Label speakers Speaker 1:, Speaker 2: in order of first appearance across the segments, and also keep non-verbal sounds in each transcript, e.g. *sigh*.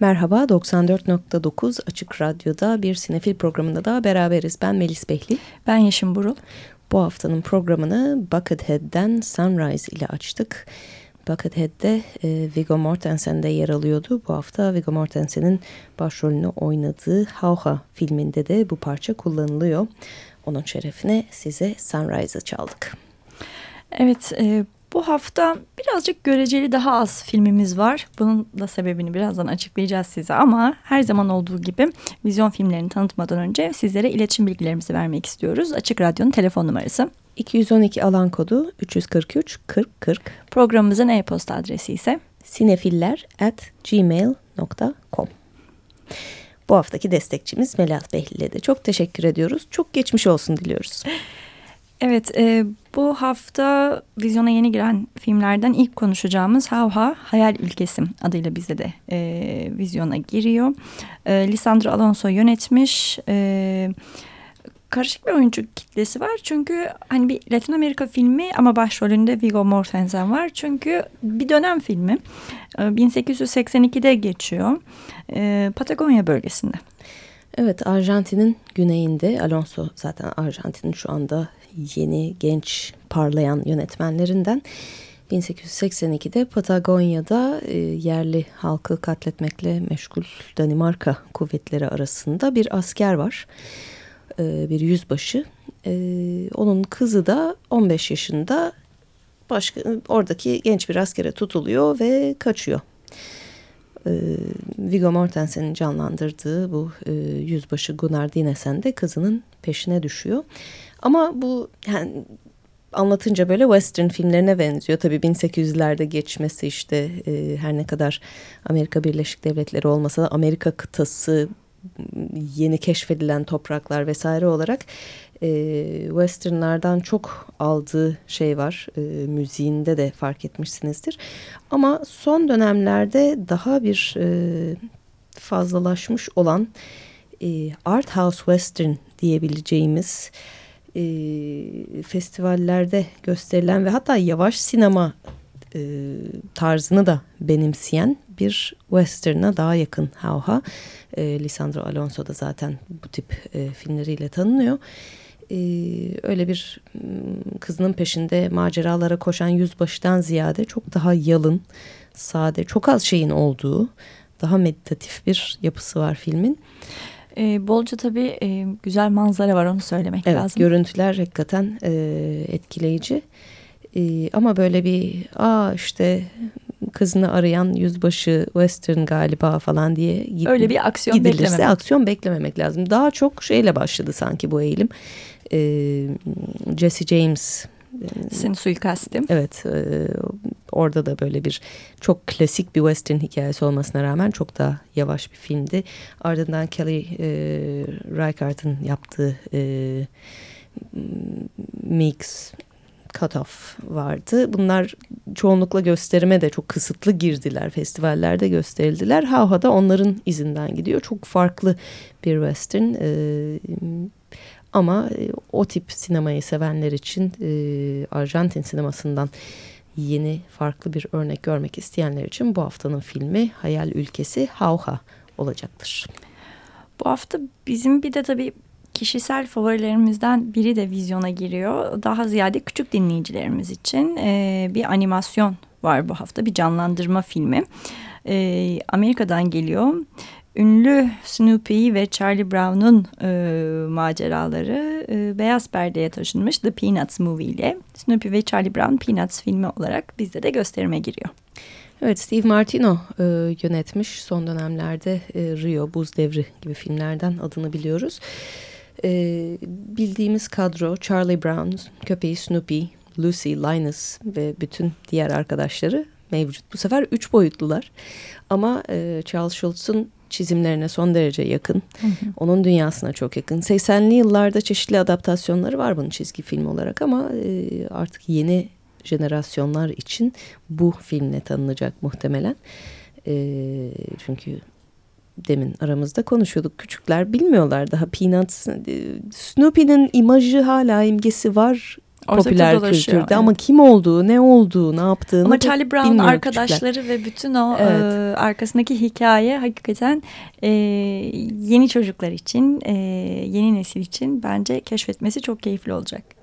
Speaker 1: Merhaba 94.9 Açık Radyo'da bir sinefil programında da beraberiz. Ben Melis Behli.
Speaker 2: Ben Yeşim Burul.
Speaker 1: Bu haftanın programını Buckethead'den Sunrise ile açtık. Buckethead'de e, Viggo Mortensen de yer alıyordu. Bu hafta Viggo Mortensen'in başrolünü oynadığı Hauha filminde de bu parça kullanılıyor. Onun şerefine size Sunrise'ı çaldık.
Speaker 2: Evet, e, bu hafta birazcık göreceli daha az filmimiz var. Bunun da sebebini birazdan açıklayacağız size ama her zaman olduğu gibi vizyon filmlerini tanıtmadan önce sizlere iletişim bilgilerimizi vermek istiyoruz. Açık Radyo'nun telefon numarası
Speaker 1: 212 alan kodu 343 40 40.
Speaker 2: Programımızın e-posta adresi ise
Speaker 1: sinefiller at gmail.com. Bu haftaki destekçimiz Melahat Behlil'e de çok teşekkür ediyoruz. Çok geçmiş olsun diliyoruz. *laughs*
Speaker 2: Evet, e, bu hafta vizyona yeni giren filmlerden ilk konuşacağımız Havha Hayal Ülkesi adıyla bizde de e, vizyona giriyor. E, Lisandro Alonso yönetmiş. E, karışık bir oyuncu kitlesi var. Çünkü hani bir Latin Amerika filmi ama başrolünde Viggo Mortensen var. Çünkü bir dönem filmi. E, 1882'de geçiyor. E, Patagonya bölgesinde.
Speaker 1: Evet Arjantin'in güneyinde Alonso zaten Arjantin'in şu anda yeni genç parlayan yönetmenlerinden 1882'de Patagonya'da e, yerli halkı katletmekle meşgul Danimarka kuvvetleri arasında bir asker var. E, bir yüzbaşı. E, onun kızı da 15 yaşında başka oradaki genç bir askere tutuluyor ve kaçıyor. E, Viggo Mortensen'in canlandırdığı bu e, yüzbaşı Gunnar Dinesen de kızının peşine düşüyor. Ama bu yani anlatınca böyle western filmlerine benziyor. Tabii 1800'lerde geçmesi işte e, her ne kadar Amerika Birleşik Devletleri olmasa da Amerika kıtası yeni keşfedilen topraklar vesaire olarak e, westernlardan çok aldığı şey var. E, müziğinde de fark etmişsinizdir. Ama son dönemlerde daha bir e, fazlalaşmış olan e, art house western diyebileceğimiz e, festivallerde gösterilen ve hatta yavaş sinema e, tarzını da benimseyen bir western'a daha yakın Hauha. E, Lisandro Alonso da zaten bu tip e, filmleriyle tanınıyor. Öyle bir kızının peşinde maceralara koşan yüzbaşıdan ziyade çok daha yalın, sade, çok az şeyin olduğu daha meditatif bir yapısı var filmin.
Speaker 2: E, bolca tabii e, güzel manzara var onu söylemek
Speaker 1: evet,
Speaker 2: lazım.
Speaker 1: Görüntüler hakikaten e, etkileyici. E, ama böyle bir aa işte kızını arayan yüzbaşı western galiba falan diye
Speaker 2: öyle bir aksiyon
Speaker 1: gidilirse
Speaker 2: beklememek.
Speaker 1: aksiyon beklememek lazım. Daha çok şeyle başladı sanki bu eğilim. E, Jesse James
Speaker 2: Sin suikasti.
Speaker 1: Evet e, orada da böyle bir çok klasik bir western hikayesi olmasına rağmen çok daha yavaş bir filmdi. Ardından Kelly e, Reichardt'ın yaptığı e, Mix Cut Off vardı. Bunlar çoğunlukla gösterime de çok kısıtlı girdiler. Festivallerde gösterildiler. Hauha da onların izinden gidiyor. Çok farklı bir western. E, ama e, o tip sinemayı sevenler için e, Arjantin sinemasından yeni farklı bir örnek görmek isteyenler için bu haftanın filmi Hayal Ülkesi Hauha olacaktır.
Speaker 2: Bu hafta bizim bir de tabii kişisel favorilerimizden biri de vizyona giriyor. Daha ziyade küçük dinleyicilerimiz için e, bir animasyon var bu hafta. Bir canlandırma filmi. Amerika'dan geliyor. Ünlü Snoopy ve Charlie Brown'un e, maceraları e, beyaz perdeye taşınmış The Peanuts Movie ile Snoopy ve Charlie Brown Peanuts filmi olarak bizde de gösterime giriyor.
Speaker 1: Evet Steve Martino e, yönetmiş son dönemlerde e, Rio, Buz Devri gibi filmlerden adını biliyoruz. E, bildiğimiz kadro Charlie Brown, köpeği Snoopy, Lucy, Linus ve bütün diğer arkadaşları mevcut. Bu sefer üç boyutlular ama e, Charles Schultz'un çizimlerine son derece yakın. Hı hı. Onun dünyasına çok yakın. 80'li yıllarda çeşitli adaptasyonları var bunun çizgi film olarak ama e, artık yeni jenerasyonlar için bu filmle tanınacak muhtemelen. E, çünkü demin aramızda konuşuyorduk. Küçükler bilmiyorlar daha Peanuts. Snoopy'nin imajı hala imgesi var popüler kültürde evet. ama kim olduğu, ne olduğu, ne yaptığını
Speaker 2: Ama Charlie Brown arkadaşları küçükler. ve bütün o evet. e, arkasındaki hikaye hakikaten e, yeni çocuklar için, e, yeni nesil için bence keşfetmesi çok keyifli olacak.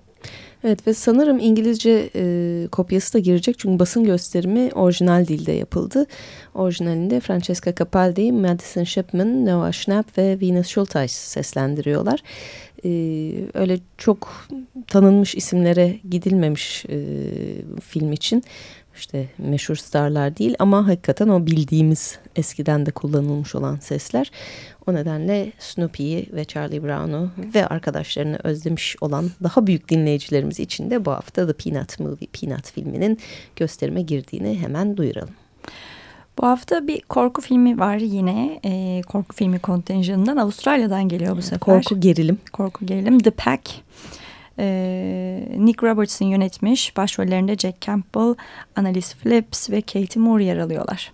Speaker 1: Evet ve sanırım İngilizce e, kopyası da girecek çünkü basın gösterimi orijinal dilde yapıldı. Orijinalinde Francesca Capaldi, Madison Shipman, Noah Schnapp ve Venus Schulteis seslendiriyorlar. E, öyle çok tanınmış isimlere gidilmemiş e, film için işte meşhur starlar değil ama hakikaten o bildiğimiz eskiden de kullanılmış olan sesler. O nedenle Snoopy'yi ve Charlie Brown'u ve arkadaşlarını özlemiş olan daha büyük dinleyicilerimiz için de bu hafta The Peanut Movie, Peanut filminin gösterime girdiğini hemen duyuralım.
Speaker 2: Bu hafta bir korku filmi var yine. E, korku filmi kontenjanından Avustralya'dan geliyor bu sefer.
Speaker 1: Korku gerilim.
Speaker 2: Korku gerilim. The Pack. E, Nick Robertson yönetmiş. Başrollerinde Jack Campbell, Annalise Phillips ve Katie Moore yer alıyorlar.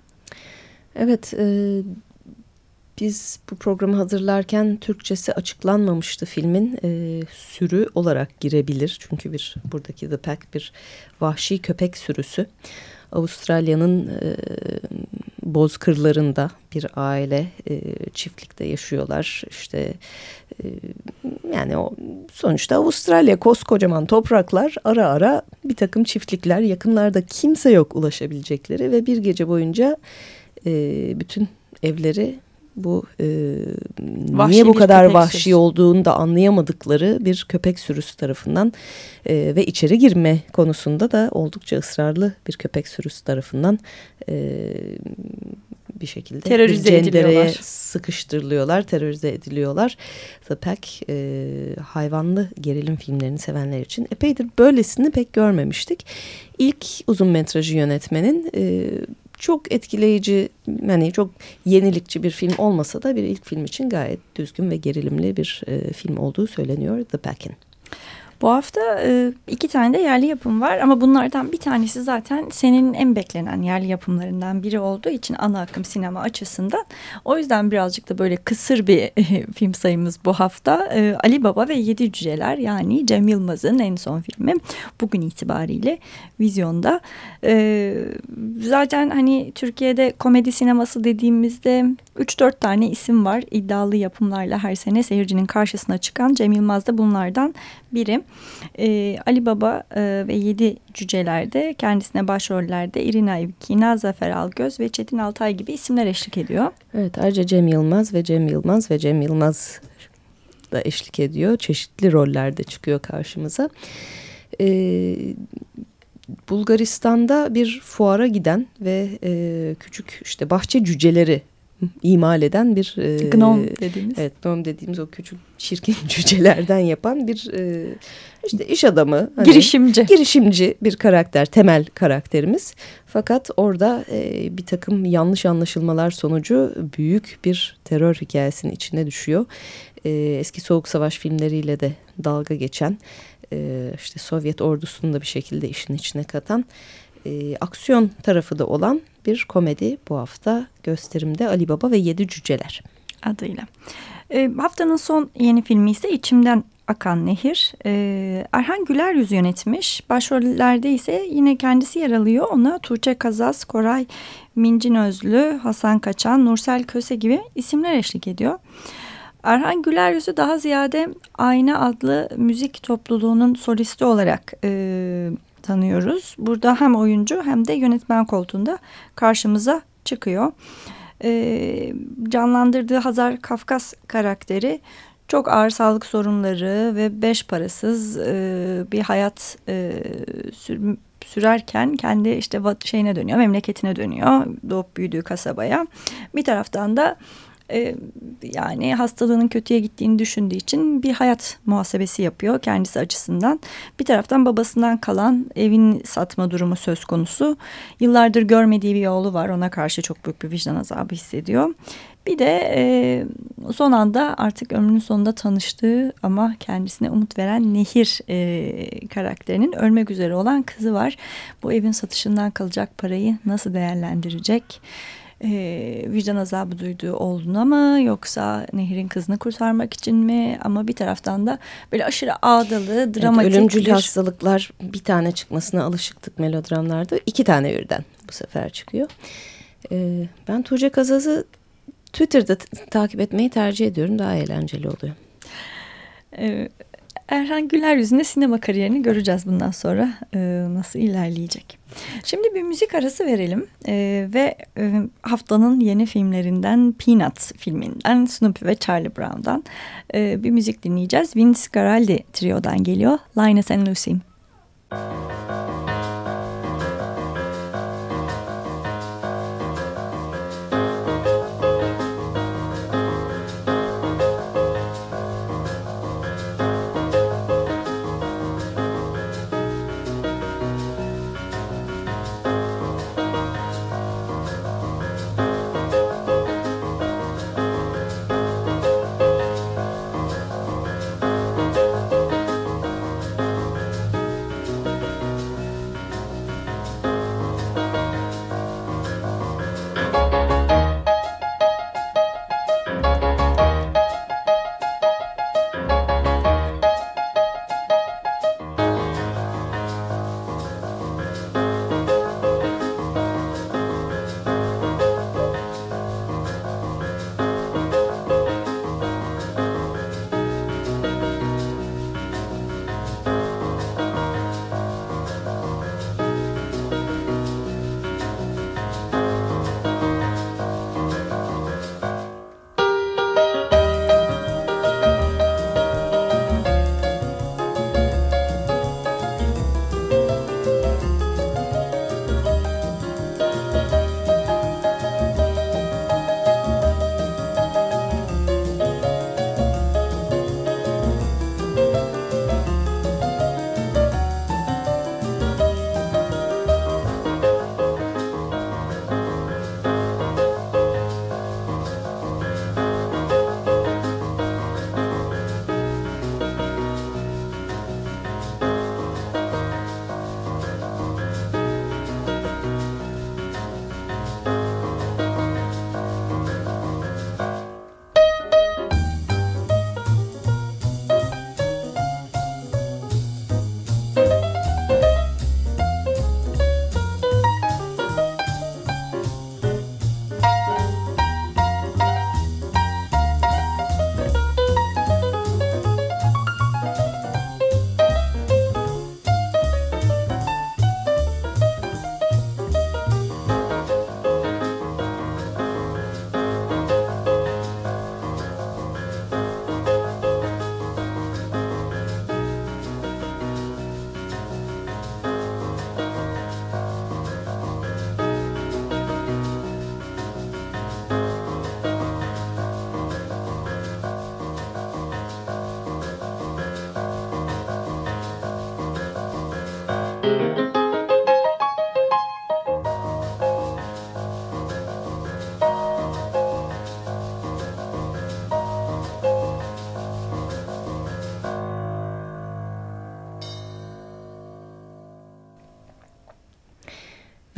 Speaker 1: Evet, e, biz bu programı hazırlarken Türkçesi açıklanmamıştı filmin. E, sürü olarak girebilir. Çünkü bir buradaki The Pack bir vahşi köpek sürüsü. Avustralya'nın e, bozkırlarında bir aile e, çiftlikte yaşıyorlar. İşte e, yani o sonuçta Avustralya koskocaman topraklar ara ara bir takım çiftlikler yakınlarda kimse yok ulaşabilecekleri ve bir gece boyunca e, bütün evleri bu e, niye bu kadar vahşi sürüsü. olduğunu da anlayamadıkları bir köpek sürüsü tarafından e, ve içeri girme konusunda da oldukça ısrarlı bir köpek sürüsü tarafından e, bir şekilde
Speaker 2: terörize ediliyorlar.
Speaker 1: sıkıştırılıyorlar, terörize ediliyorlar. The Pack e, hayvanlı gerilim filmlerini sevenler için epeydir böylesini pek görmemiştik. İlk uzun metrajı yönetmenin e, çok etkileyici yani çok yenilikçi bir film olmasa da bir ilk film için gayet düzgün ve gerilimli bir e, film olduğu söyleniyor The Packin.
Speaker 2: Bu hafta e, iki tane de yerli yapım var ama bunlardan bir tanesi zaten senin en beklenen yerli yapımlarından biri olduğu için ana akım sinema açısından. O yüzden birazcık da böyle kısır bir e, *laughs* film sayımız bu hafta. E, Ali Baba ve Yedi Cüceler yani Cem Yılmaz'ın en son filmi bugün itibariyle vizyonda. Zaten hani Türkiye'de komedi sineması dediğimizde 3-4 tane isim var iddialı yapımlarla her sene seyircinin karşısına çıkan Cem Yılmaz da bunlardan biri. Ee, Ali Baba e, ve Yedi Cüceler'de kendisine başrollerde İrina İvkina, Zafer Algöz ve Çetin Altay gibi isimler eşlik ediyor.
Speaker 1: Evet ayrıca Cem Yılmaz ve Cem Yılmaz ve Cem Yılmaz da eşlik ediyor. Çeşitli rollerde çıkıyor karşımıza. Ee, Bulgaristan'da bir fuara giden ve e, küçük işte bahçe cüceleri imal eden bir
Speaker 2: e, gnom dediğimiz.
Speaker 1: Evet, gnom dediğimiz o küçük çirkin *laughs* cücelerden yapan bir e, işte iş adamı,
Speaker 2: hani, girişimci,
Speaker 1: girişimci bir karakter, temel karakterimiz. Fakat orada e, bir takım yanlış anlaşılmalar sonucu büyük bir terör hikayesinin içine düşüyor. E, eski Soğuk Savaş filmleriyle de dalga geçen, e, işte Sovyet ordusunu da bir şekilde işin içine katan e, aksiyon tarafı da olan bir komedi bu hafta gösterimde Ali Baba ve Yedi Cüceler
Speaker 2: adıyla. E, haftanın son yeni filmi ise İçimden Akan Nehir. E, Erhan Güler yüz yönetmiş. Başrollerde ise yine kendisi yer alıyor. Ona Tuğçe Kazas, Koray Mincin Özlü, Hasan Kaçan, Nursel Köse gibi isimler eşlik ediyor. Erhan Güler yüzü daha ziyade Ayna adlı müzik topluluğunun solisti olarak e, tanıyoruz. Burada hem oyuncu hem de yönetmen koltuğunda karşımıza çıkıyor. Ee, canlandırdığı Hazar Kafkas karakteri çok ağır sağlık sorunları ve beş parasız e, bir hayat e, sür, sürerken kendi işte şeyine dönüyor, memleketine dönüyor, doğup büyüdüğü kasabaya. Bir taraftan da e, yani hastalığının kötüye gittiğini düşündüğü için bir hayat muhasebesi yapıyor kendisi açısından. Bir taraftan babasından kalan evin satma durumu söz konusu. Yıllardır görmediği bir oğlu var ona karşı çok büyük bir vicdan azabı hissediyor. Bir de e, son anda artık ömrünün sonunda tanıştığı ama kendisine umut veren Nehir e, karakterinin ölmek üzere olan kızı var. Bu evin satışından kalacak parayı nasıl değerlendirecek? E, vicdan azabı duyduğu olduğuna mı yoksa Nehir'in kızını kurtarmak için mi ama bir taraftan da böyle aşırı ağdalı dramatik
Speaker 1: evet, ölümcül
Speaker 2: bir...
Speaker 1: hastalıklar bir tane çıkmasına alışıktık melodramlarda iki tane birden bu sefer çıkıyor. Ee, ben Tuğçe Kazaz'ı Twitter'da takip etmeyi tercih ediyorum daha eğlenceli oluyor.
Speaker 2: Ee, Erhan Güler yüzünde sinema kariyerini göreceğiz bundan sonra e, nasıl ilerleyecek. Şimdi bir müzik arası verelim e, ve e, haftanın yeni filmlerinden Peanuts filminden Snoopy ve Charlie Brown'dan e, bir müzik dinleyeceğiz. Vince Guaraldi Trio'dan geliyor Linus and Lucy. Müzik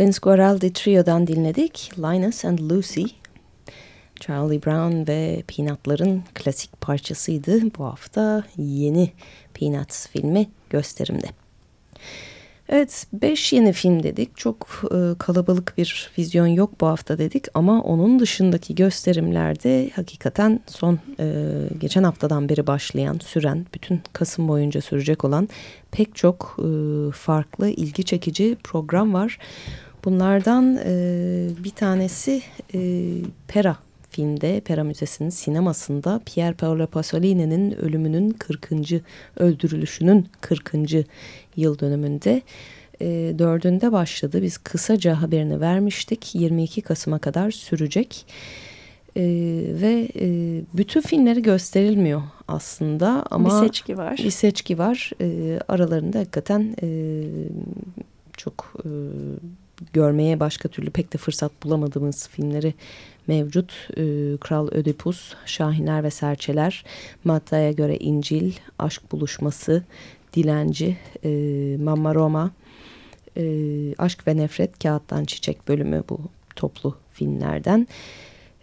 Speaker 1: Vince Guaraldi Trio'dan dinledik. Linus and Lucy. Charlie Brown ve Peanut'ların klasik parçasıydı. Bu hafta yeni Peanuts filmi gösterimde. Evet, beş yeni film dedik. Çok e, kalabalık bir vizyon yok bu hafta dedik. Ama onun dışındaki gösterimlerde hakikaten son e, geçen haftadan beri başlayan, süren, bütün Kasım boyunca sürecek olan pek çok e, farklı, ilgi çekici program var. Bunlardan e, bir tanesi e, Pera filmde, Pera Müzesi'nin sinemasında Pier Paolo Pasolini'nin ölümünün 40. öldürülüşünün 40. yıl dönümünde e, dördünde başladı. Biz kısaca haberini vermiştik. 22 Kasım'a kadar sürecek. E, ve e, bütün filmleri gösterilmiyor aslında ama
Speaker 2: bir seçki var.
Speaker 1: Bir seçki var. E, aralarında hakikaten e, çok e, görmeye başka türlü pek de fırsat bulamadığımız filmleri mevcut. E, Kral Ödipus, Şahiner ve Serçeler, Matta'ya göre İncil, Aşk Buluşması, Dilenci, e, Mamma Roma, e, Aşk ve Nefret, Kağıttan Çiçek bölümü bu toplu filmlerden.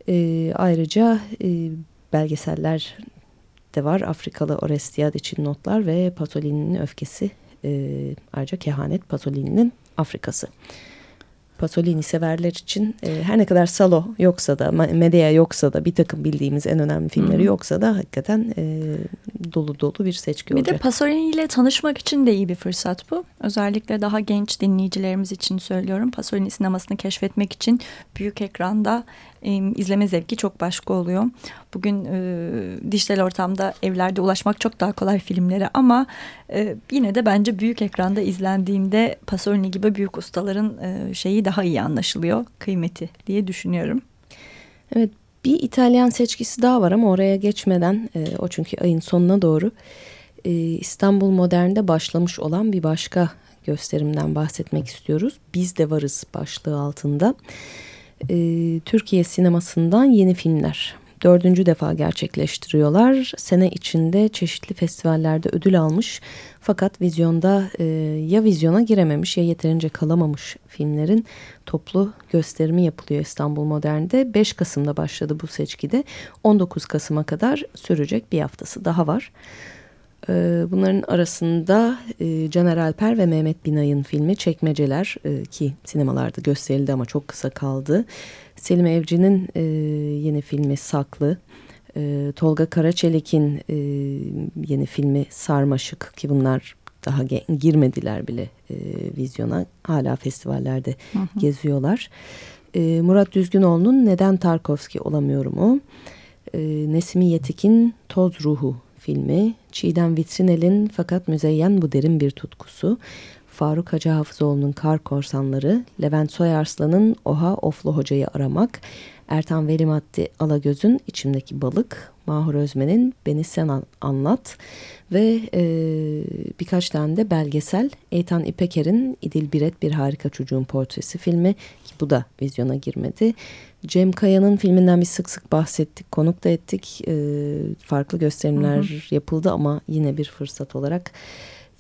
Speaker 1: E, ayrıca e, belgeseller de var. Afrikalı Orestiad için notlar ve Pasolini'nin öfkesi. Ayrıca Kehanet Pasolini'nin Afrikası. Pasolini severler için e, her ne kadar Salo yoksa da Medea yoksa da bir takım bildiğimiz en önemli filmleri hmm. yoksa da hakikaten e, dolu dolu bir seçki
Speaker 2: bir
Speaker 1: olacak.
Speaker 2: Bir de Pasolini ile tanışmak için de iyi bir fırsat bu. Özellikle daha genç dinleyicilerimiz için söylüyorum. Pasolini sinemasını keşfetmek için büyük ekranda e, izleme zevki çok başka oluyor. Bugün e, dijital ortamda evlerde ulaşmak çok daha kolay filmlere ama e, yine de bence büyük ekranda izlendiğinde Pasolini gibi büyük ustaların e, şeyi daha iyi anlaşılıyor, kıymeti diye düşünüyorum.
Speaker 1: Evet bir İtalyan seçkisi daha var ama oraya geçmeden e, o çünkü ayın sonuna doğru e, İstanbul Modern'de başlamış olan bir başka gösterimden bahsetmek istiyoruz. Biz de varız başlığı altında. E, Türkiye sinemasından yeni filmler dördüncü defa gerçekleştiriyorlar. Sene içinde çeşitli festivallerde ödül almış fakat vizyonda e, ya vizyona girememiş ya yeterince kalamamış filmlerin toplu gösterimi yapılıyor İstanbul Modern'de. 5 Kasım'da başladı bu seçkide 19 Kasım'a kadar sürecek bir haftası daha var. E, bunların arasında e, Caner Alper ve Mehmet Binay'ın filmi Çekmeceler e, ki sinemalarda gösterildi ama çok kısa kaldı. Selim Evci'nin e, yeni filmi Saklı. Tolga Karaçelik'in yeni filmi Sarmaşık ki bunlar daha girmediler bile vizyona. Hala festivallerde hı hı. geziyorlar. Murat Düzgünoğlu'nun Neden Tarkovski Olamıyorum o. E, Nesimi Yetik'in Toz Ruhu filmi. Çiğdem Vitrinel'in Fakat Müzeyyen Bu Derin Bir Tutkusu. Faruk Hacı Hafızoğlu'nun Kar Korsanları, Levent Soyarslan'ın Oha Oflu Hoca'yı Aramak, Ertan Velimatdi Alagöz'ün İçimdeki Balık, Mahur Özmen'in Beni Sen Anlat ve e, birkaç tane de belgesel Eytan İpeker'in İdil Biret Bir Harika Çocuğun Portresi filmi bu da vizyona girmedi. Cem Kaya'nın filminden bir sık sık bahsettik, konuk da ettik. E, farklı gösterimler hı hı. yapıldı ama yine bir fırsat olarak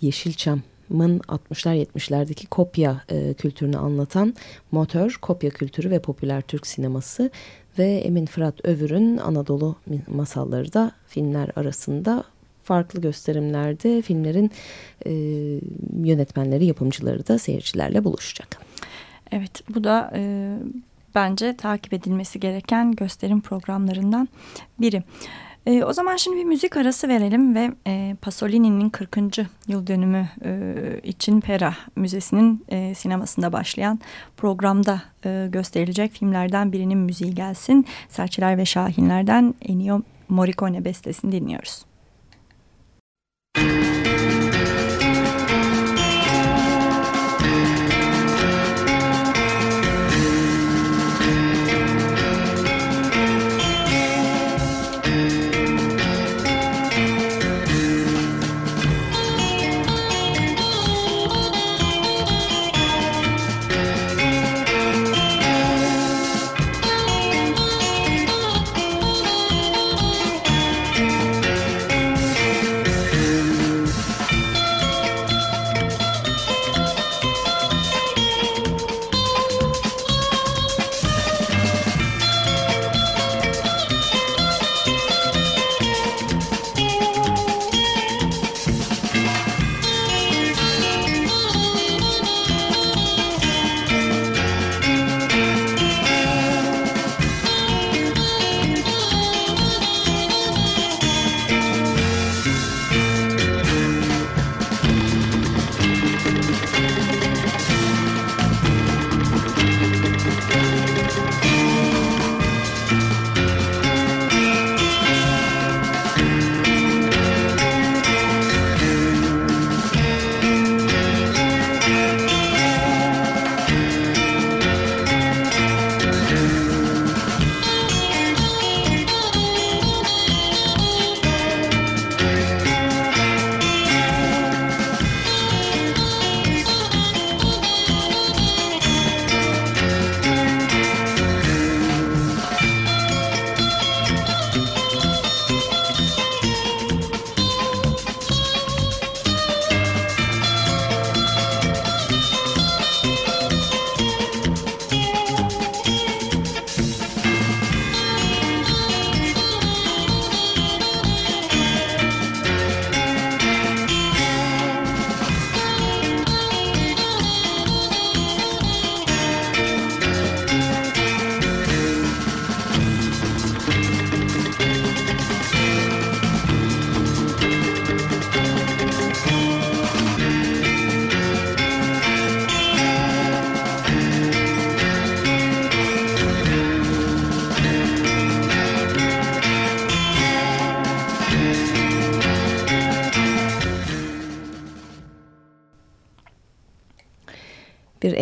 Speaker 1: Yeşilçam 60'lar 70'lerdeki kopya e, kültürünü anlatan Motor, Kopya Kültürü ve Popüler Türk Sineması ve Emin Fırat Övür'ün Anadolu Masalları da filmler arasında farklı gösterimlerde filmlerin e, yönetmenleri, yapımcıları da seyircilerle buluşacak.
Speaker 2: Evet bu da e, bence takip edilmesi gereken gösterim programlarından biri. E, o zaman şimdi bir müzik arası verelim ve e, Pasolini'nin 40. yıl dönümü e, için Pera Müzesi'nin e, sinemasında başlayan programda e, gösterilecek filmlerden birinin müziği gelsin. Serçeler ve Şahinler'den Ennio Morricone bestesini dinliyoruz. Müzik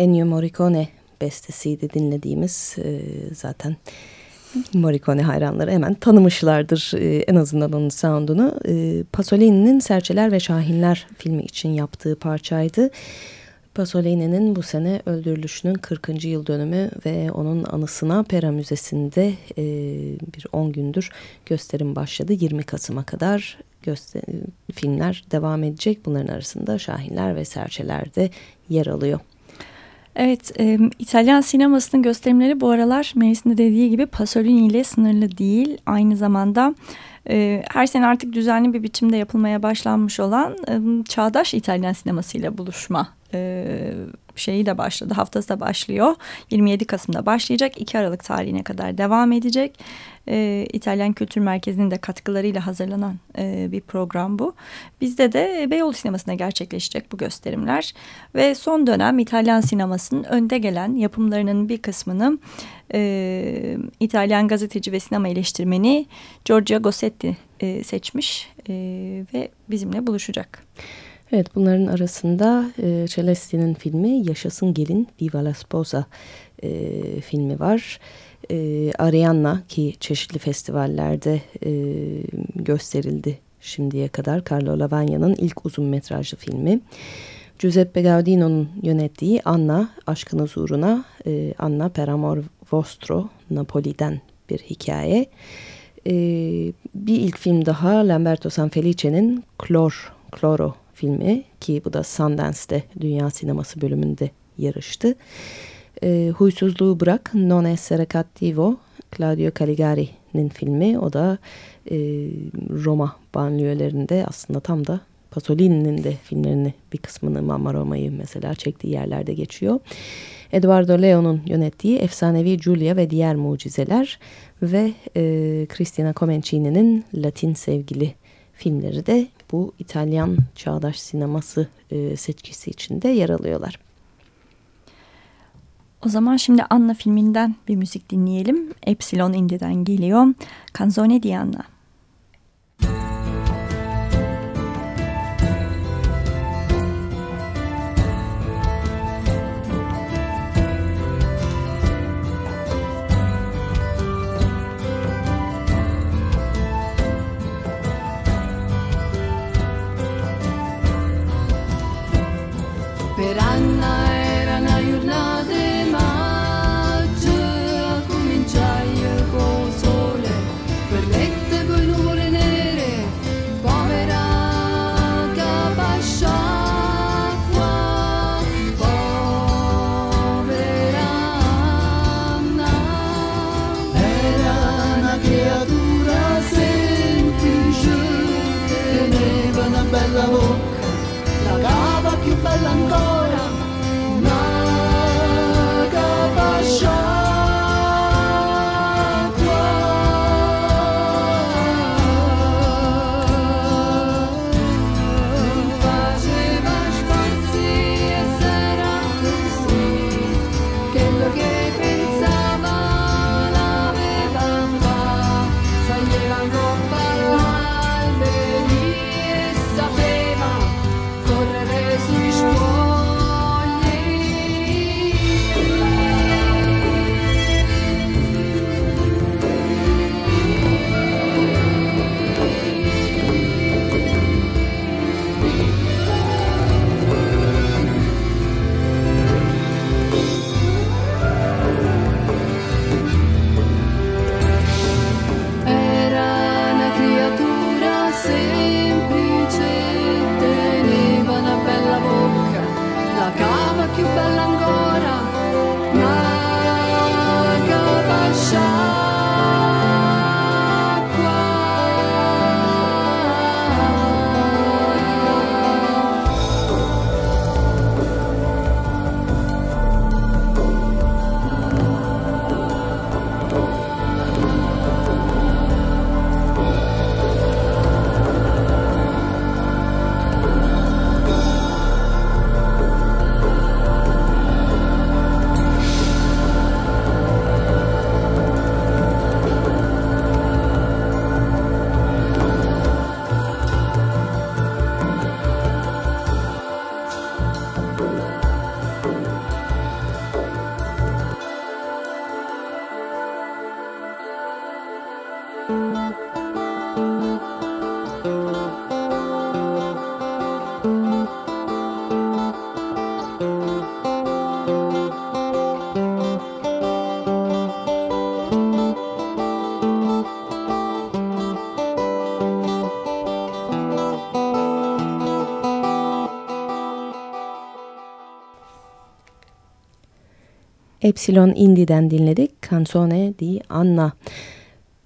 Speaker 1: Ennio Morricone bestesiydi dinlediğimiz e, zaten Morricone hayranları hemen tanımışlardır e, en azından onun sound'unu. E, Pasolini'nin Serçeler ve Şahinler filmi için yaptığı parçaydı. Pasolini'nin bu sene öldürülüşünün 40. yıl dönümü ve onun anısına Pera Müzesi'nde e, bir 10 gündür gösterim başladı. 20 Kasım'a kadar göster filmler devam edecek. Bunların arasında Şahinler ve Serçeler de yer alıyor.
Speaker 2: Evet, e, İtalyan sinemasının gösterimleri bu aralar Melis'in de dediği gibi Pasolini ile sınırlı değil. Aynı zamanda e, her sene artık düzenli bir biçimde yapılmaya başlanmış olan e, çağdaş İtalyan sinemasıyla buluşma e, şeyi de başladı. Haftası da başlıyor. 27 Kasım'da başlayacak. 2 Aralık tarihine kadar devam edecek. E, İtalyan Kültür Merkezi'nin de katkılarıyla hazırlanan e, bir program bu. Bizde de Beyoğlu Sineması'na gerçekleşecek bu gösterimler. Ve son dönem İtalyan sinemasının önde gelen yapımlarının bir kısmını e, İtalyan gazeteci ve sinema eleştirmeni Giorgio Gossetti e, seçmiş e, ve bizimle buluşacak.
Speaker 1: Evet bunların arasında e, Celestine'in filmi Yaşasın Gelin Viva la Sposa e, filmi var. E, Arianna ki çeşitli festivallerde e, gösterildi şimdiye kadar. Carlo Lavagna'nın ilk uzun metrajlı filmi. Giuseppe Gaudino'nun yönettiği Anna, Aşkınız Uğruna, e, Anna per amor vostro, Napoli'den bir hikaye. E, bir ilk film daha Lamberto Sanfelice'nin Clor, Cloro filmi ki bu da Sundance'de Dünya Sineması bölümünde yarıştı. E, Huysuzluğu Bırak, Non essere cattivo, Claudio Caligari'nin filmi. O da e, Roma banliyölerinde aslında tam da Pasolini'nin de filmlerini bir kısmını Mamma Roma'yı mesela çektiği yerlerde geçiyor. Eduardo Leo'nun yönettiği efsanevi Giulia ve diğer mucizeler ve e, Cristina Comencini'nin Latin sevgili filmleri de bu İtalyan çağdaş sineması e, seçkisi içinde yer alıyorlar.
Speaker 2: O zaman şimdi Anna filminden bir müzik dinleyelim. Epsilon Indi'den geliyor. Canzone di Anna.
Speaker 1: Epsilon Indie'den dinledik. Canzone di Anna.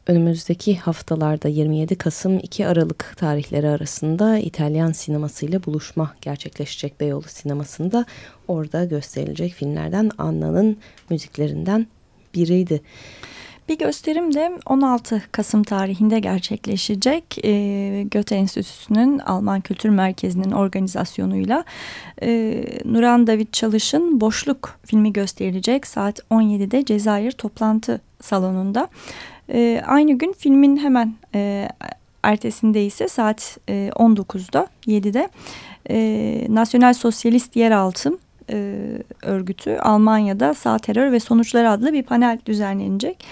Speaker 1: Önümüzdeki haftalarda 27 Kasım 2 Aralık tarihleri arasında İtalyan sinemasıyla buluşma gerçekleşecek Beyoğlu sinemasında. Orada gösterilecek filmlerden Anna'nın müziklerinden biriydi.
Speaker 2: Bir gösterim de 16 Kasım tarihinde gerçekleşecek. E, Göte Enstitüsü'nün Alman Kültür Merkezi'nin organizasyonuyla e, Nuran David Çalış'ın Boşluk filmi gösterilecek saat 17'de Cezayir Toplantı Salonu'nda. E, aynı gün filmin hemen e, ertesinde ise saat e, 19'da 7'de e, Nasyonel Sosyalist Yeraltı e, örgütü Almanya'da sağ terör ve sonuçları adlı bir panel düzenlenecek.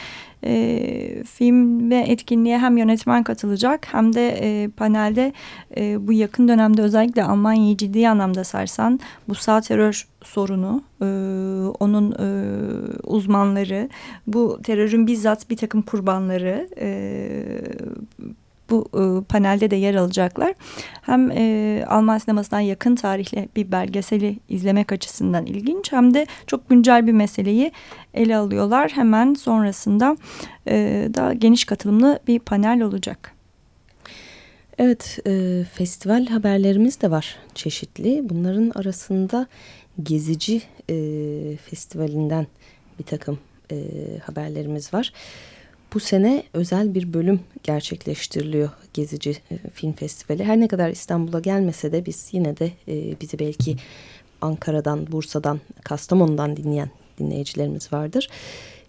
Speaker 2: E, film ve etkinliğe hem yönetmen katılacak hem de e, panelde e, bu yakın dönemde özellikle Almanya'yı ciddi anlamda sarsan bu sağ terör sorunu, e, onun e, uzmanları, bu terörün bizzat bir takım kurbanları e, bu e, panelde de yer alacaklar. Hem e, Alman sinemasından yakın tarihli bir belgeseli izlemek açısından ilginç hem de çok güncel bir meseleyi ele alıyorlar. Hemen sonrasında e, daha geniş katılımlı bir panel olacak.
Speaker 1: Evet, e, festival haberlerimiz de var çeşitli. Bunların arasında Gezici e, Festivali'nden bir takım e, haberlerimiz var. Bu sene özel bir bölüm gerçekleştiriliyor Gezici e, Film Festivali. Her ne kadar İstanbul'a gelmese de biz yine de e, bizi belki Ankara'dan, Bursa'dan, Kastamonu'dan dinleyen dinleyicilerimiz vardır.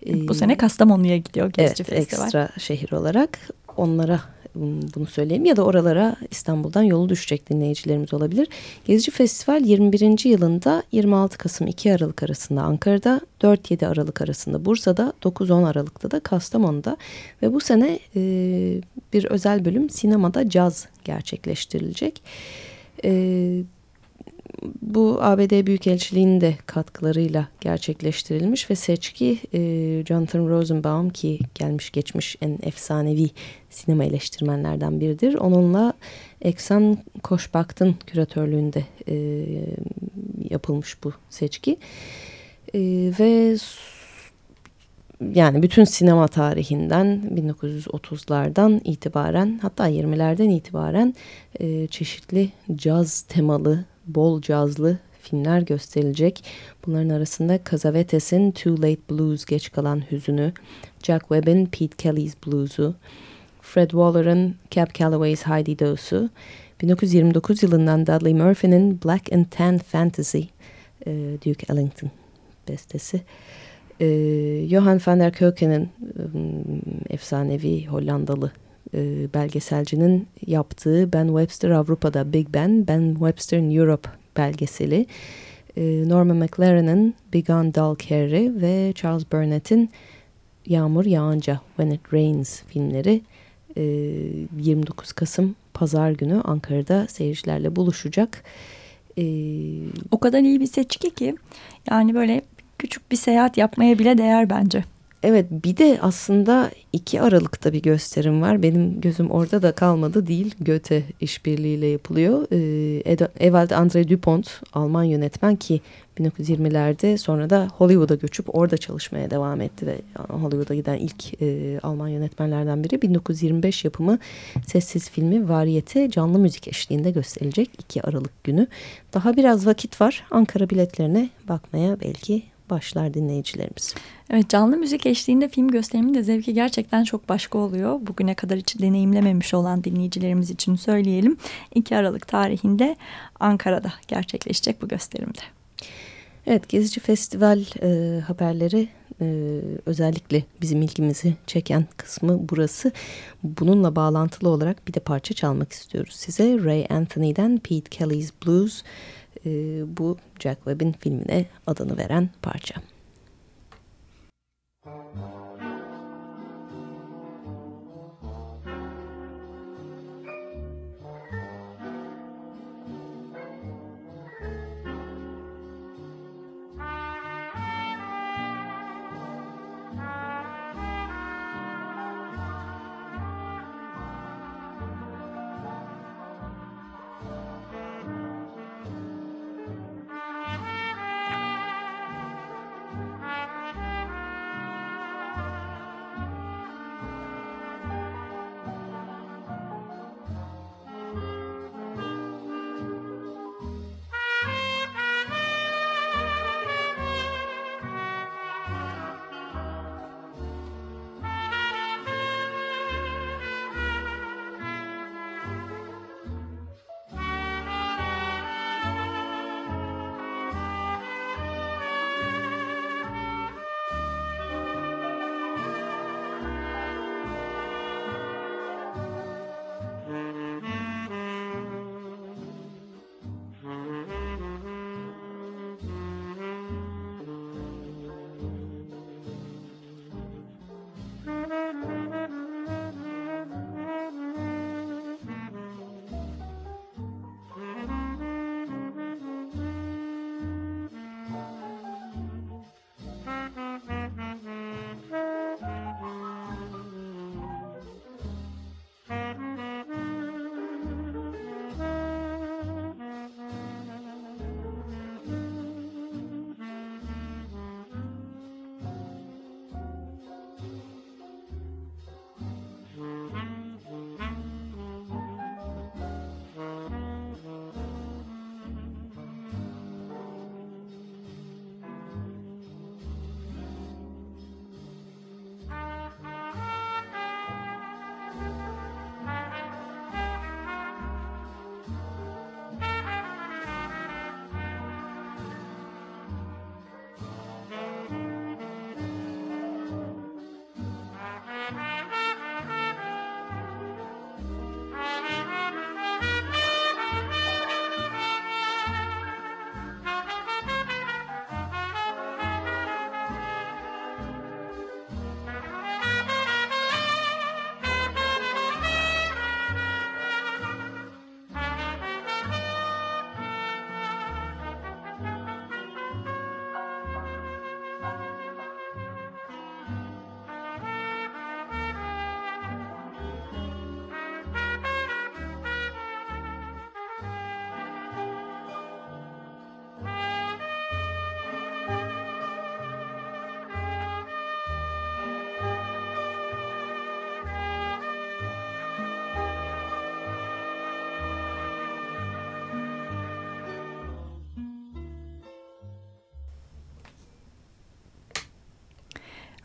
Speaker 2: Bu sene Kastamonu'ya gidiyor Gezici
Speaker 1: evet, Festival. Ekstra şehir olarak onlara bunu söyleyeyim ya da oralara İstanbul'dan yolu düşecek dinleyicilerimiz olabilir. Gezici Festival 21. yılında 26 Kasım 2 Aralık arasında Ankara'da, 4-7 Aralık arasında Bursa'da, 9-10 Aralık'ta da Kastamonu'da ve bu sene e, bir özel bölüm sinemada caz gerçekleştirilecek. E, bu ABD Büyükelçiliği'nin de katkılarıyla gerçekleştirilmiş ve seçki e, Jonathan Rosenbaum ki gelmiş geçmiş en efsanevi sinema eleştirmenlerden biridir. Onunla Eksan Koşbakt'ın küratörlüğünde e, yapılmış bu seçki. E, ve yani bütün sinema tarihinden 1930'lardan itibaren hatta 20'lerden itibaren e, çeşitli caz temalı bol cazlı filmler gösterilecek. Bunların arasında Cazavetes'in Too Late Blues Geç Kalan Hüzünü, Jack Webb'in Pete Kelly's Blues'u, Fred Waller'ın Cab Calloway's Heidi Dose'u, 1929 yılından Dudley Murphy'nin Black and Tan Fantasy, e, Duke Ellington bestesi, e, Johan van der Keuken'in e, efsanevi Hollandalı e, belgeselcinin yaptığı Ben Webster Avrupa'da Big Ben, Ben Webster in Europe belgeseli. E, Norman McLaren'ın Big on Dull Carry ve Charles Burnett'in Yağmur Yağınca When It Rains filmleri e, 29 Kasım Pazar günü Ankara'da seyircilerle buluşacak.
Speaker 2: E, o kadar iyi bir seçki ki yani böyle küçük bir seyahat yapmaya bile değer bence.
Speaker 1: Evet bir de aslında 2 Aralık'ta bir gösterim var. Benim gözüm orada da kalmadı değil. Göte işbirliğiyle yapılıyor. Ee, evvelde André Dupont Alman yönetmen ki 1920'lerde sonra da Hollywood'a göçüp orada çalışmaya devam etti ve Hollywood'a giden ilk e, Alman yönetmenlerden biri. 1925 yapımı sessiz filmi Variyete canlı müzik eşliğinde gösterilecek 2 Aralık günü. Daha biraz vakit var. Ankara biletlerine bakmaya belki başlar dinleyicilerimiz.
Speaker 2: Evet canlı müzik eşliğinde film gösteriminin de zevki gerçekten çok başka oluyor. Bugüne kadar hiç deneyimlememiş olan dinleyicilerimiz için söyleyelim. 2 Aralık tarihinde Ankara'da gerçekleşecek bu gösterimde.
Speaker 1: Evet Gezici Festival e, haberleri e, özellikle bizim ilgimizi çeken kısmı burası. Bununla bağlantılı olarak bir de parça çalmak istiyoruz size. Ray Anthony'den Pete Kelly's Blues bu Jack Webb'in filmine adını veren parça.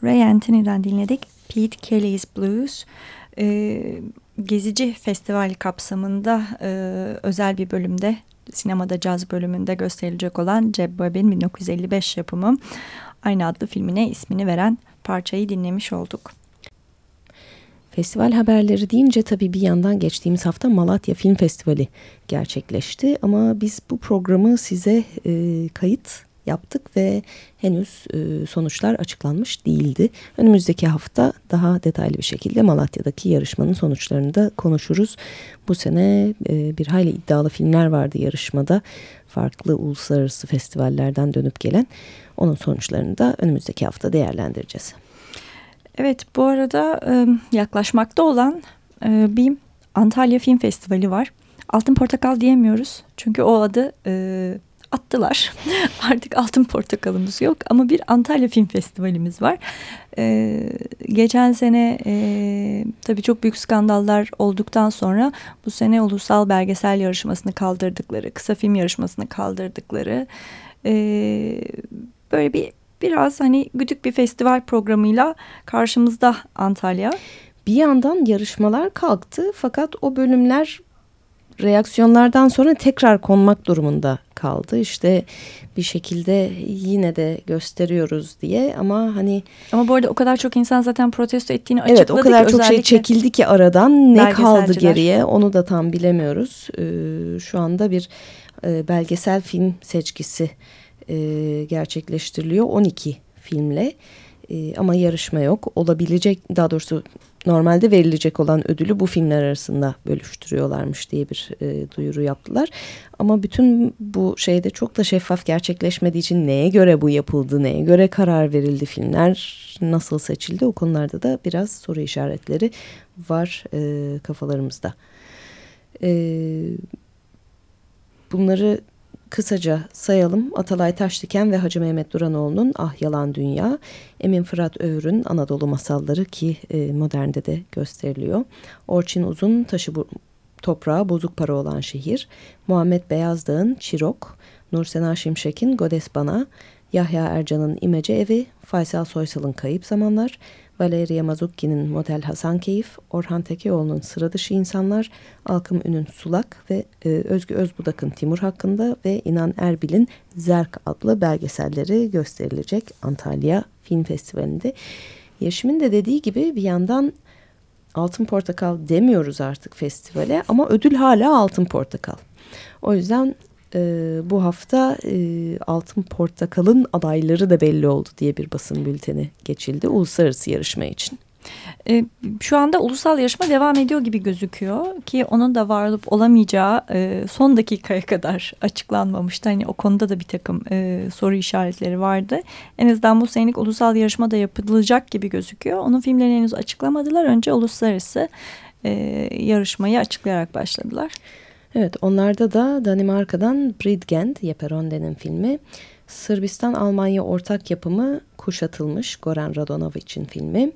Speaker 2: Ray Anthony'den dinledik. Pete Kelly's Blues. E, Gezici Festival kapsamında e, özel bir bölümde sinemada caz bölümünde gösterilecek olan Jeb Web'in 1955 yapımı aynı adlı filmine ismini veren parçayı dinlemiş olduk.
Speaker 1: Festival haberleri deyince tabii bir yandan geçtiğimiz hafta Malatya Film Festivali gerçekleşti. Ama biz bu programı size e, kayıt yaptık ve henüz e, sonuçlar açıklanmış değildi. Önümüzdeki hafta daha detaylı bir şekilde Malatya'daki yarışmanın sonuçlarını da konuşuruz. Bu sene e, bir hayli iddialı filmler vardı yarışmada. Farklı uluslararası festivallerden dönüp gelen. Onun sonuçlarını da önümüzdeki hafta değerlendireceğiz.
Speaker 2: Evet bu arada e, yaklaşmakta olan e, bir Antalya Film Festivali var. Altın Portakal diyemiyoruz. Çünkü o adı e, attılar. *laughs* Artık altın portakalımız yok ama bir Antalya Film Festivalimiz var. Ee, geçen sene e, tabii çok büyük skandallar olduktan sonra bu sene ulusal belgesel yarışmasını kaldırdıkları, kısa film yarışmasını kaldırdıkları e, böyle bir biraz hani güdük bir festival programıyla karşımızda Antalya.
Speaker 1: Bir yandan yarışmalar kalktı fakat o bölümler reaksiyonlardan sonra tekrar konmak durumunda kaldı. İşte bir şekilde yine de gösteriyoruz diye ama hani...
Speaker 2: Ama bu arada o kadar çok insan zaten protesto ettiğini açıkladı
Speaker 1: Evet o kadar çok şey çekildi ki aradan ne kaldı geriye onu da tam bilemiyoruz. Ee, şu anda bir e, belgesel film seçkisi e, gerçekleştiriliyor 12 filmle. E, ama yarışma yok. Olabilecek daha doğrusu normalde verilecek olan ödülü bu filmler arasında bölüştürüyorlarmış diye bir e, duyuru yaptılar. Ama bütün bu şeyde çok da şeffaf gerçekleşmediği için neye göre bu yapıldı, neye göre karar verildi filmler nasıl seçildi o konularda da biraz soru işaretleri var e, kafalarımızda. E, bunları kısaca sayalım. Atalay Taşdiken ve Hacı Mehmet Duranoğlu'nun Ah Yalan Dünya, Emin Fırat Öğür'ün Anadolu Masalları ki e, modernde de gösteriliyor. Orçin Uzun Taşı Toprağı Bozuk Para Olan Şehir, Muhammed Beyazdağ'ın Çirok, Nursena Şimşek'in Godes Bana, Yahya Ercan'ın İmece Evi, Faysal Soysal'ın Kayıp Zamanlar, Valeria Mazukki'nin Model Hasan Keyif, Orhan Tekeoğlu'nun Sıra Dışı İnsanlar, Alkım Ün'ün Sulak ve e, Özgü Özbudak'ın Timur hakkında ve İnan Erbil'in Zerk adlı belgeselleri gösterilecek Antalya Film Festivali'nde. Yaşımın da dediği gibi bir yandan Altın Portakal demiyoruz artık festivale ama ödül hala Altın Portakal. O yüzden e, bu hafta e, Altın Portakal'ın adayları da belli oldu diye bir basın bülteni geçildi uluslararası yarışma için.
Speaker 2: E, şu anda ulusal yarışma devam ediyor gibi gözüküyor ki onun da var olamayacağı e, son dakikaya kadar açıklanmamıştı. Hani o konuda da bir takım e, soru işaretleri vardı. En azından bu senelik ulusal yarışma da yapılacak gibi gözüküyor. Onun filmlerini henüz açıklamadılar. Önce uluslararası e, yarışmayı açıklayarak başladılar.
Speaker 1: Evet onlarda da Danimarka'dan Bridgend, Yeperonde'nin filmi. Sırbistan-Almanya ortak yapımı Kuşatılmış Goran Radonovic'in filmi.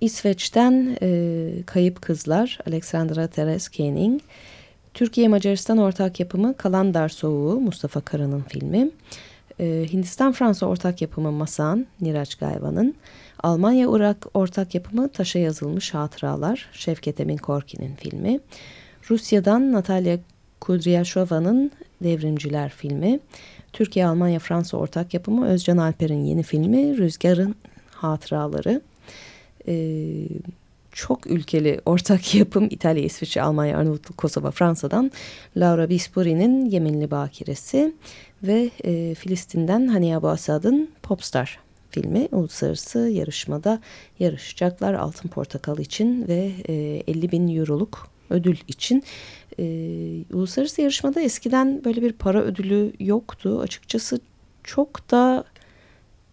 Speaker 1: İsveç'ten e, Kayıp Kızlar Alexandra Teres. Türkiye-Macaristan ortak yapımı Kalandar Soğuğu Mustafa Kara'nın filmi. E, Hindistan-Fransa ortak yapımı Masan Niraç Gayvan'ın. Almanya-Irak ortak yapımı Taşa Yazılmış Hatıralar Şevket Emin Korki'nin filmi. Rusya'dan Natalya Kudryashova'nın Devrimciler filmi. Türkiye, Almanya, Fransa ortak yapımı Özcan Alper'in yeni filmi Rüzgar'ın Hatıraları. Ee, çok ülkeli ortak *laughs* yapım İtalya, İsviçre, Almanya, Arnavutluk, Kosova, Fransa'dan Laura Bispuri'nin Yeminli Bakiresi ve e, Filistin'den Haniye Abu Popstar filmi uluslararası yarışmada yarışacaklar Altın Portakal için ve e, 50 bin euroluk ödül için. E, uluslararası yarışmada eskiden böyle bir para ödülü yoktu. Açıkçası çok da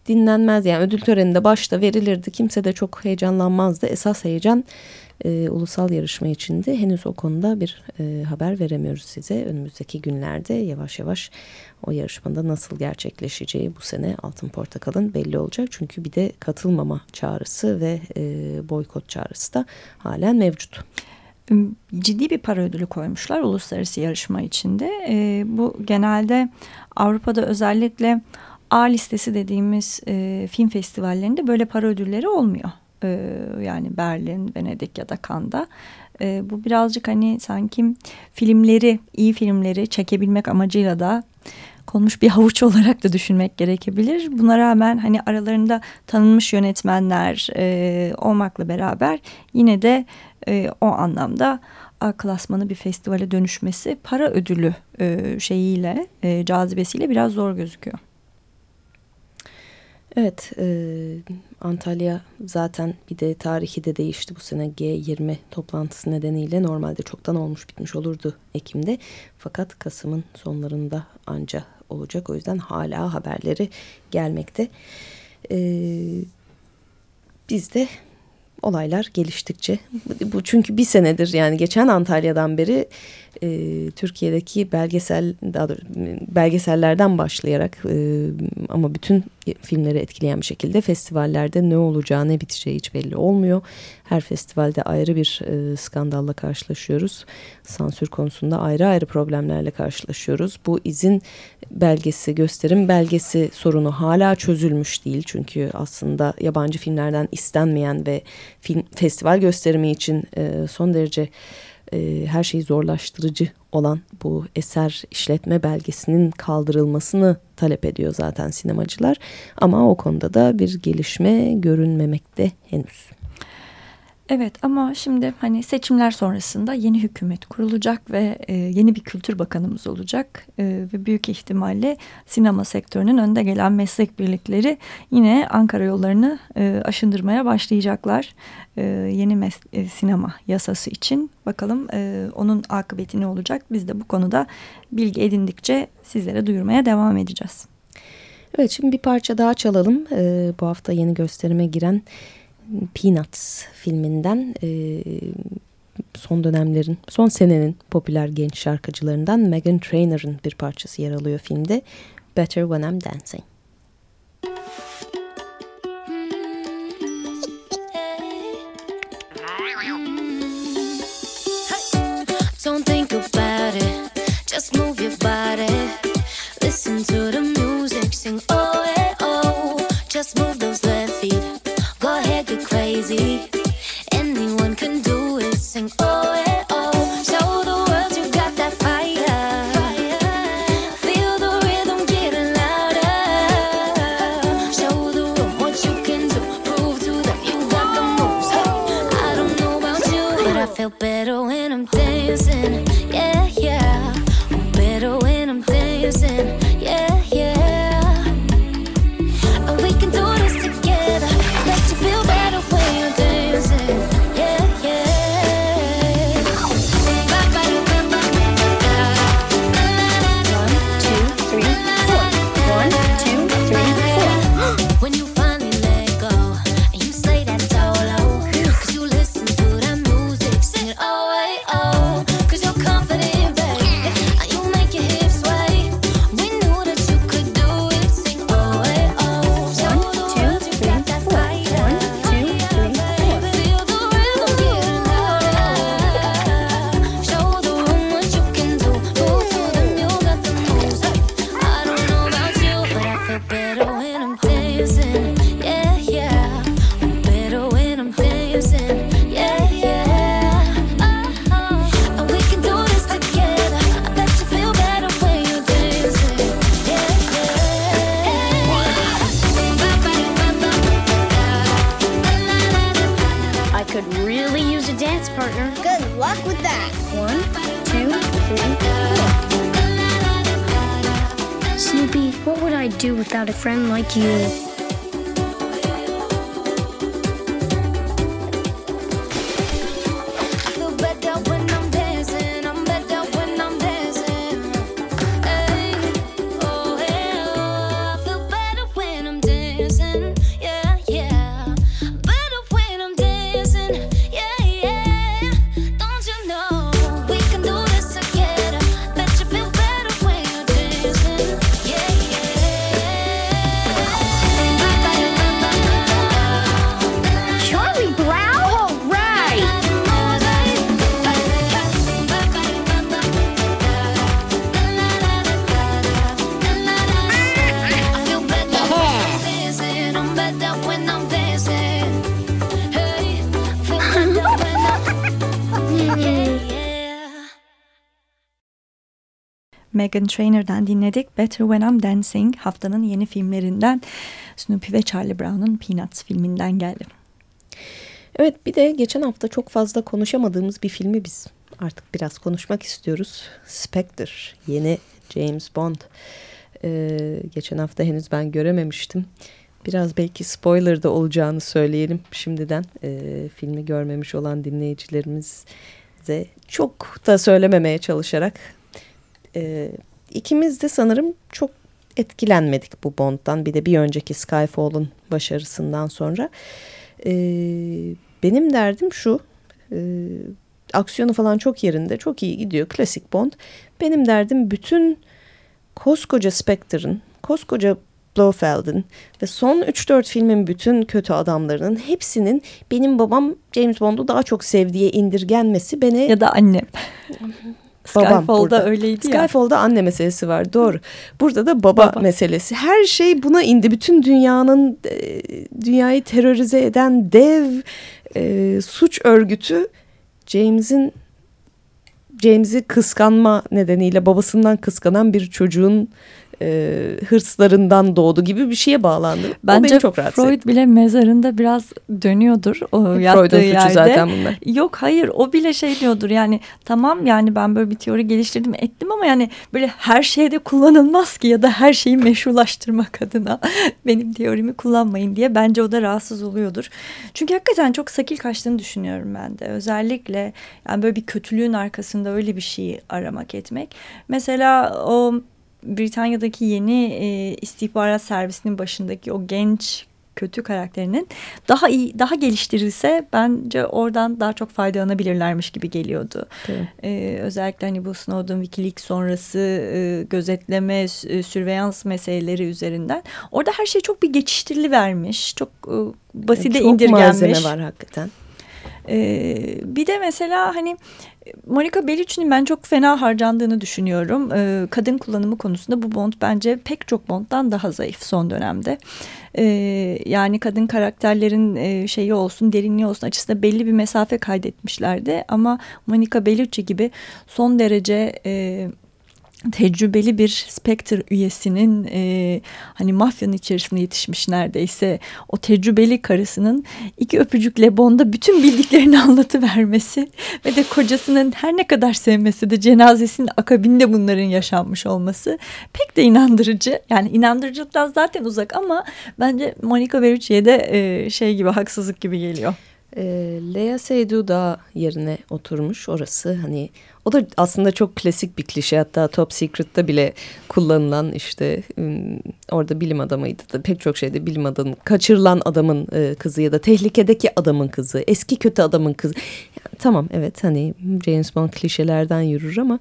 Speaker 1: dinlenmez yani ödül töreninde başta verilirdi. Kimse de çok heyecanlanmazdı. Esas heyecan e, ulusal yarışma içindi. Henüz o konuda bir e, haber veremiyoruz size. Önümüzdeki günlerde yavaş yavaş o yarışmada nasıl gerçekleşeceği bu sene Altın Portakal'ın belli olacak. Çünkü bir de katılmama çağrısı ve e, boykot çağrısı da halen mevcut
Speaker 2: ciddi bir para ödülü koymuşlar uluslararası yarışma içinde. E, bu genelde Avrupa'da özellikle A listesi dediğimiz e, film festivallerinde böyle para ödülleri olmuyor. E, yani Berlin, Venedik ya da Cannes'da. E, bu birazcık hani sanki filmleri, iyi filmleri çekebilmek amacıyla da konmuş bir havuç *laughs* olarak da düşünmek gerekebilir. Buna rağmen hani aralarında tanınmış yönetmenler e, olmakla beraber yine de e, o anlamda A klasmanı bir festivale dönüşmesi para ödülü e, şeyiyle, e, cazibesiyle biraz zor gözüküyor.
Speaker 3: Evet, e, Antalya zaten bir de tarihi de değişti bu sene G20 toplantısı nedeniyle normalde çoktan olmuş bitmiş olurdu Ekim'de. Fakat Kasım'ın sonlarında anca olacak o yüzden hala haberleri gelmekte. E, biz de olaylar geliştikçe bu çünkü bir senedir yani geçen Antalya'dan beri e, Türkiye'deki belgesel daha doğrusu, belgesellerden başlayarak e, ama bütün filmleri etkileyen bir şekilde festivallerde ne olacağı ne biteceği hiç belli olmuyor. Her festivalde ayrı bir e, skandalla karşılaşıyoruz. Sansür konusunda ayrı ayrı problemlerle karşılaşıyoruz. Bu izin belgesi, gösterim belgesi sorunu hala çözülmüş değil. Çünkü aslında yabancı filmlerden istenmeyen ve film festival gösterimi için e, son derece e, her şeyi zorlaştırıcı olan bu eser işletme belgesinin kaldırılmasını talep ediyor zaten sinemacılar. Ama o konuda da bir gelişme görünmemekte henüz.
Speaker 2: Evet ama şimdi hani seçimler sonrasında yeni hükümet kurulacak ve e, yeni bir kültür bakanımız olacak. E, ve büyük ihtimalle sinema sektörünün önde gelen meslek birlikleri yine Ankara yollarını e, aşındırmaya başlayacaklar e, yeni e, sinema yasası için. Bakalım e, onun akıbeti ne olacak? Biz de bu konuda bilgi edindikçe sizlere duyurmaya devam edeceğiz.
Speaker 3: Evet şimdi bir parça daha çalalım. E, bu hafta yeni gösterime giren Peanuts filminden e, son dönemlerin, son senenin popüler genç şarkıcılarından Megan Trainor'ın bir parçası yer alıyor filmde. Better When I'm Dancing. Don't think about it, just move your body. Listen to the music, sing oh, hey, oh. Just move those. Anyone can do it. Sing oh.
Speaker 2: Megan Trainor'dan dinledik. Better When I'm Dancing haftanın yeni filmlerinden Snoopy ve Charlie Brown'un Peanuts filminden geldi.
Speaker 1: Evet bir de geçen hafta çok fazla konuşamadığımız bir filmi biz artık biraz konuşmak istiyoruz. Spectre yeni James Bond. Ee, geçen hafta henüz ben görememiştim. Biraz belki spoiler da olacağını söyleyelim şimdiden. Ee, filmi görmemiş olan dinleyicilerimize çok da söylememeye çalışarak e, ikimiz de sanırım çok etkilenmedik bu Bond'dan. Bir de bir önceki Skyfall'un başarısından sonra. E, benim derdim şu. E, aksiyonu falan çok yerinde. Çok iyi gidiyor. Klasik Bond. Benim derdim bütün koskoca Spectre'ın, koskoca Blofeld'in ve son 3-4 filmin bütün kötü adamlarının hepsinin benim babam James Bond'u daha çok sevdiğe indirgenmesi beni...
Speaker 2: Ya da annem. *laughs* Skyfall'da
Speaker 1: burada.
Speaker 2: öyleydi ya.
Speaker 1: Skyfall'da anne meselesi var doğru. Burada da baba,
Speaker 2: Baba.
Speaker 1: meselesi. Her şey buna indi. Bütün dünyanın e, dünyayı terörize eden dev e, suç örgütü James'in James'i kıskanma nedeniyle babasından kıskanan bir çocuğun e, hırslarından doğdu gibi bir şeye bağlandı. o
Speaker 2: Bence
Speaker 1: beni çok rahatsız
Speaker 2: Freud
Speaker 1: etti.
Speaker 2: bile mezarında biraz dönüyordur o
Speaker 1: Hep
Speaker 2: yattığı
Speaker 1: Freud'un
Speaker 2: yerde.
Speaker 1: zaten bunlar.
Speaker 2: Yok hayır o bile şey diyordur yani tamam yani ben böyle bir teori geliştirdim ettim ama yani böyle her şeyde kullanılmaz ki ya da her şeyi meşrulaştırmak adına *laughs* benim teorimi kullanmayın diye bence o da rahatsız oluyordur. Çünkü hakikaten çok sakil kaçtığını düşünüyorum ben de özellikle yani böyle bir kötülüğün arkasında öyle bir şeyi aramak etmek. Mesela o Britanya'daki yeni e, istihbarat servisinin başındaki o genç kötü karakterinin daha iyi daha geliştirilse bence oradan daha çok faydalanabilirlermiş gibi geliyordu. Ee, özellikle hani bu Snowden Wikileaks sonrası e, gözetleme, e, sürveyans meseleleri üzerinden. Orada her şey çok bir geçiştirili vermiş. Çok e, basite
Speaker 1: Çok
Speaker 2: indirgenmiş.
Speaker 1: malzeme var hakikaten.
Speaker 2: Ee, bir de mesela hani Monica Bellucci'nin ben çok fena harcandığını düşünüyorum. Ee, kadın kullanımı konusunda bu Bond bence pek çok Bond'dan daha zayıf son dönemde. Ee, yani kadın karakterlerin e, şeyi olsun, derinliği olsun açısından belli bir mesafe kaydetmişlerdi. Ama Monica Bellucci gibi son derece... E, tecrübeli bir Spectre üyesinin e, hani mafyanın içerisinde yetişmiş neredeyse o tecrübeli karısının iki öpücükle Bond'a bütün bildiklerini *laughs* anlatıvermesi ve de kocasının her ne kadar sevmesi de cenazesinin akabinde bunların yaşanmış olması pek de inandırıcı. Yani inandırıcılıktan zaten uzak ama bence Monica Bellucci'ye de e, şey gibi haksızlık gibi geliyor.
Speaker 1: E, Lea Seydoux da yerine oturmuş orası hani o da aslında çok klasik bir klişe. Hatta Top Secret'ta bile kullanılan işte orada bilim adamıydı da pek çok şeyde bilim adamı kaçırılan adamın e, kızı ya da tehlikedeki adamın kızı eski kötü adamın kızı. Yani tamam evet hani James Bond klişelerden yürür ama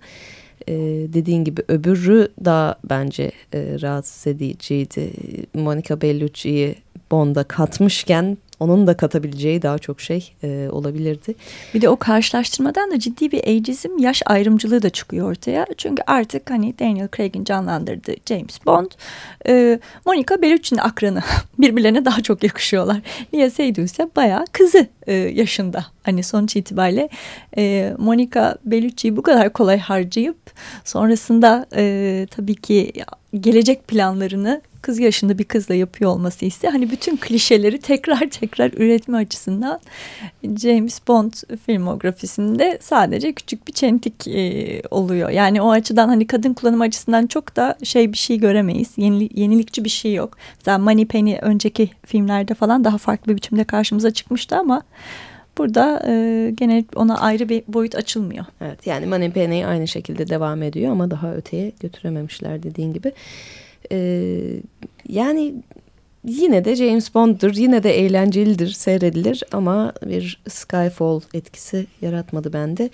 Speaker 1: e, dediğin gibi öbürü daha bence e, rahatsız ediciydi. Monica Bellucci'yi Bond'a katmışken onun da katabileceği daha çok şey e, olabilirdi.
Speaker 2: Bir de o karşılaştırmadan da ciddi bir ageizm, yaş ayrımcılığı da çıkıyor ortaya. Çünkü artık hani Daniel Craig'in canlandırdığı James Bond, e, Monica Bellucci'nin akranı *laughs* birbirlerine daha çok yakışıyorlar. Lea Seydoux ise bayağı kızı e, yaşında. Hani sonuç itibariyle e, Monica Bellucci'yi bu kadar kolay harcayıp sonrasında e, tabii ki gelecek planlarını kız yaşında bir kızla yapıyor olması ise hani bütün klişeleri tekrar *laughs* tekrar üretme açısından James Bond filmografisinde sadece küçük bir çentik e, oluyor. Yani o açıdan hani kadın kullanım açısından çok da şey bir şey göremeyiz. Yenili, yenilikçi bir şey yok. Mesela Moneypenny önceki filmlerde falan daha farklı bir biçimde karşımıza çıkmıştı ama burada e, gene ona ayrı bir boyut açılmıyor.
Speaker 1: Evet yani Moneypenny aynı şekilde devam ediyor ama daha öteye götürememişler dediğin gibi. Ee, yani yine de James Bond'dur yine de eğlencelidir seyredilir ama bir Skyfall etkisi yaratmadı bende.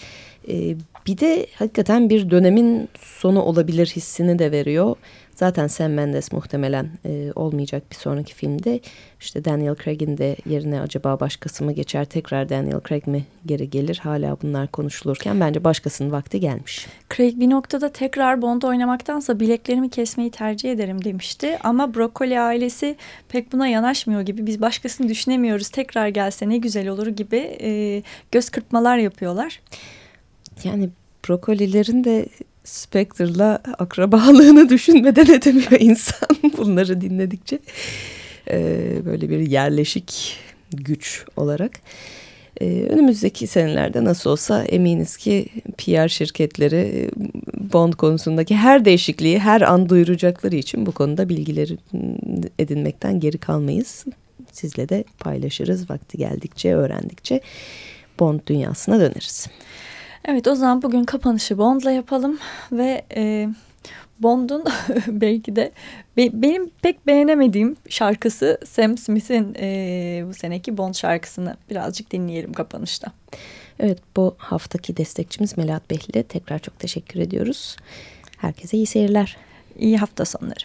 Speaker 1: Ee, bir de hakikaten bir dönemin sonu olabilir hissini de veriyor. Zaten Sam Mendes muhtemelen e, olmayacak bir sonraki filmde. İşte Daniel Craig'in de yerine acaba başkası mı geçer tekrar Daniel Craig mi geri gelir? Hala bunlar konuşulurken bence başkasının vakti gelmiş.
Speaker 2: Craig bir noktada tekrar Bond oynamaktansa bileklerimi kesmeyi tercih ederim demişti. Ama Broccoli ailesi pek buna yanaşmıyor gibi. Biz başkasını düşünemiyoruz. Tekrar gelse ne güzel olur gibi e, göz kırpmalar yapıyorlar.
Speaker 1: Yani brokolilerin de Spectre'la akrabalığını *laughs* düşünmeden edemiyor insan *laughs* bunları dinledikçe. Ee, böyle bir yerleşik güç olarak. Ee, önümüzdeki senelerde nasıl olsa eminiz ki PR şirketleri Bond konusundaki her değişikliği her an duyuracakları için bu konuda bilgileri edinmekten geri kalmayız. Sizle de paylaşırız vakti geldikçe, öğrendikçe Bond dünyasına döneriz.
Speaker 2: Evet o zaman bugün kapanışı Bond'la yapalım ve e, Bond'un *laughs* belki de be, benim pek beğenemediğim şarkısı Sam Smith'in e, bu seneki Bond şarkısını birazcık dinleyelim kapanışta.
Speaker 1: Evet bu haftaki destekçimiz Melahat Behlil'e tekrar çok teşekkür ediyoruz. Herkese iyi seyirler.
Speaker 2: İyi hafta sonları.